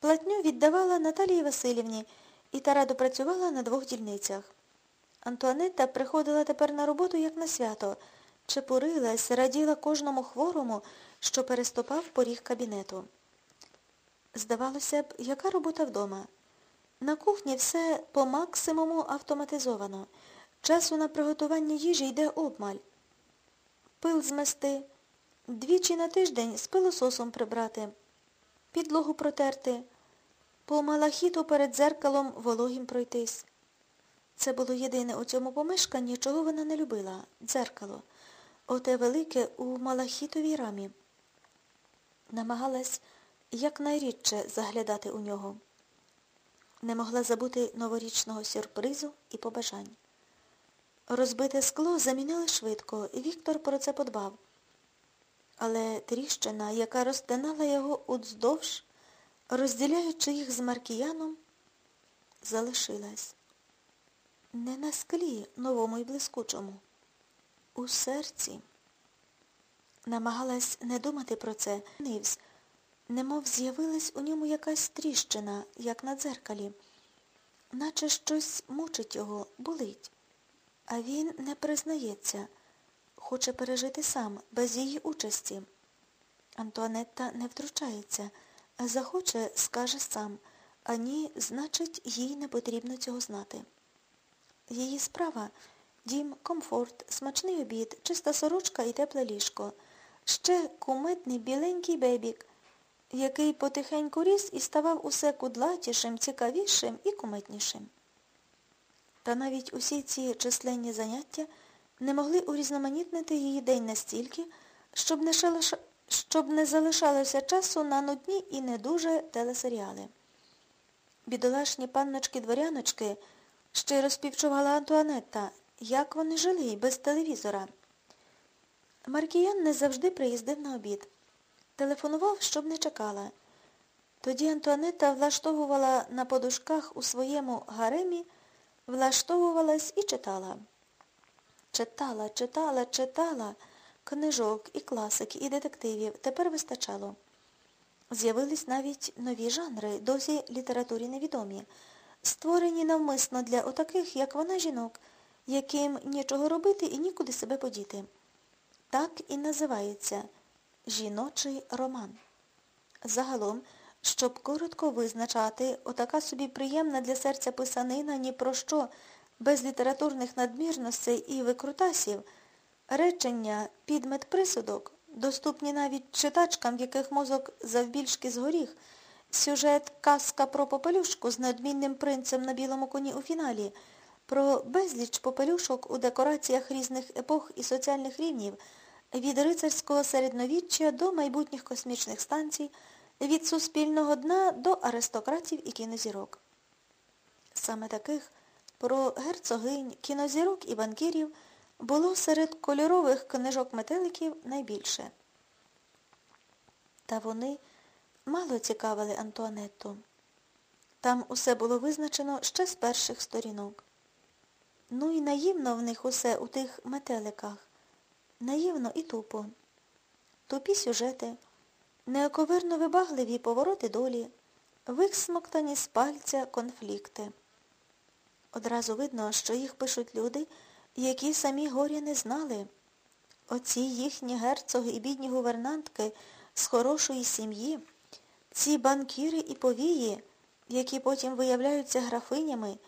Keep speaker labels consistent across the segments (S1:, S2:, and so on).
S1: Платню віддавала Наталії Васильівні і та радо працювала на двох дільницях. Антуанетта приходила тепер на роботу, як на свято, чепурилась, раділа кожному хворому, що переступав поріг кабінету. Здавалося б, яка робота вдома? На кухні все по максимуму автоматизовано. Часу на приготування їжі йде обмаль. Пил змести, двічі на тиждень з пилососом прибрати, підлогу протерти, по малахіту перед дзеркалом вологім пройтись. Це було єдине у цьому помешканні, чого вона не любила дзеркало, оте велике у малахітовій рамі. Намагалась якнайрідше заглядати у нього. Не могла забути новорічного сюрпризу і побажань. Розбите скло замінили швидко, і Віктор про це подбав. Але тріщина, яка розтинала його уздовж, розділяючи їх з Маркіяном, залишилась. Не на склі новому і блискучому, у серці. Намагалась не думати про це, нивсь, немов з'явилась у ньому якась тріщина, як на дзеркалі, наче щось мучить його, болить. А він не признається, хоче пережити сам, без її участі. Антуанетта не втручається, захоче, скаже сам, а ні, значить, їй не потрібно цього знати. Її справа дім, комфорт, смачний обід, чиста сорочка і тепле ліжко, ще кумитний біленький бебік, який потихеньку ріс і ставав усе кудлатішим, цікавішим і кумитнішим. Та навіть усі ці численні заняття не могли урізноманітнити її день настільки, щоб не, шалиш... щоб не залишалося часу на нудні і не дуже телесеріали. Бідолашні панночки-дворяночки щиро співчувала Антуанетта, як вони жили без телевізора. Маркіян не завжди приїздив на обід. Телефонував, щоб не чекала. Тоді Антуанетта влаштовувала на подушках у своєму гаремі, влаштовувалась і читала. Читала, читала, читала книжок і класики, і детективів. Тепер вистачало. З'явились навіть нові жанри, досі літературі невідомі, створені навмисно для отаких, як вона, жінок, яким нічого робити і нікуди себе подіти. Так і називається жіночий роман. Загалом, щоб коротко визначати, отака собі приємна для серця писанина ні про що, без літературних надмірностей і викрутасів, речення, підмет присудок, доступні навіть читачкам, в яких мозок завбільшки згоріх, сюжет казка про попелюшку з надмінним принцем на білому коні у фіналі, про безліч попелюшок у декораціях різних епох і соціальних рівнів, від рицарського середньовіччя до майбутніх космічних станцій, від суспільного дна до аристократів і кінозірок. Саме таких про герцогинь, кінозірок і банкірів було серед кольорових книжок метеликів найбільше. Та вони мало цікавили Антуанетту. Там усе було визначено ще з перших сторінок. Ну і наївно в них усе у тих метеликах. Наївно і тупо. Тупі сюжети, неоковирно вибагливі повороти долі, висмоктані з пальця конфлікти. Одразу видно, що їх пишуть люди, які самі горя не знали. Оці їхні герцоги і бідні гувернантки з хорошої сім'ї, ці банкіри і повії, які потім виявляються графинями,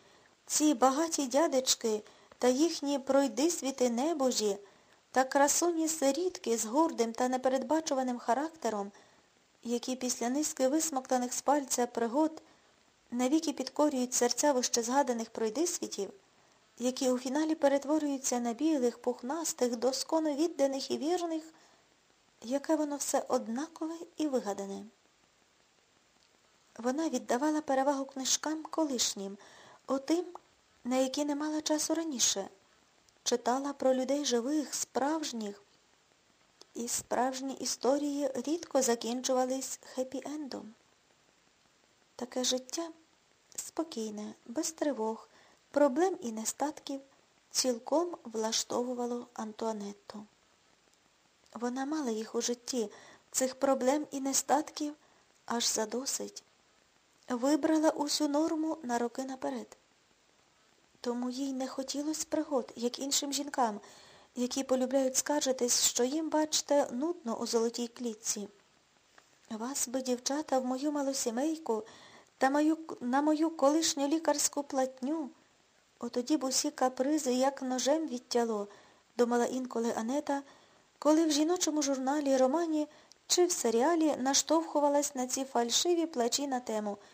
S1: ці багаті дядечки та їхні пройдисвіти небожі та красуні сирітки з гордим та непередбачуваним характером, які після низки висмоктаних з пальця пригод навіки підкорюють серця вище згаданих пройдисвітів, які у фіналі перетворюються на білих, пухнастих, досконо відданих і вірних, яке воно все однакове і вигадане. Вона віддавала перевагу книжкам колишнім, отим, на які не мала часу раніше, читала про людей живих, справжніх, і справжні історії рідко закінчувались хеппі-ендом. Таке життя спокійне, без тривог, проблем і нестатків цілком влаштовувало Антуанетту. Вона мала їх у житті, цих проблем і нестатків аж задосить. вибрала усю норму на роки наперед. Тому їй не хотілося пригод, як іншим жінкам, які полюбляють скаржитись, що їм, бачте, нудно у золотій клітці. Вас би, дівчата, в мою малосімейку та мою, на мою колишню лікарську платню. Отоді б усі капризи як ножем відтяло, думала інколи Анета, коли в жіночому журналі, романі чи в серіалі наштовхувалась на ці фальшиві плачі на тему –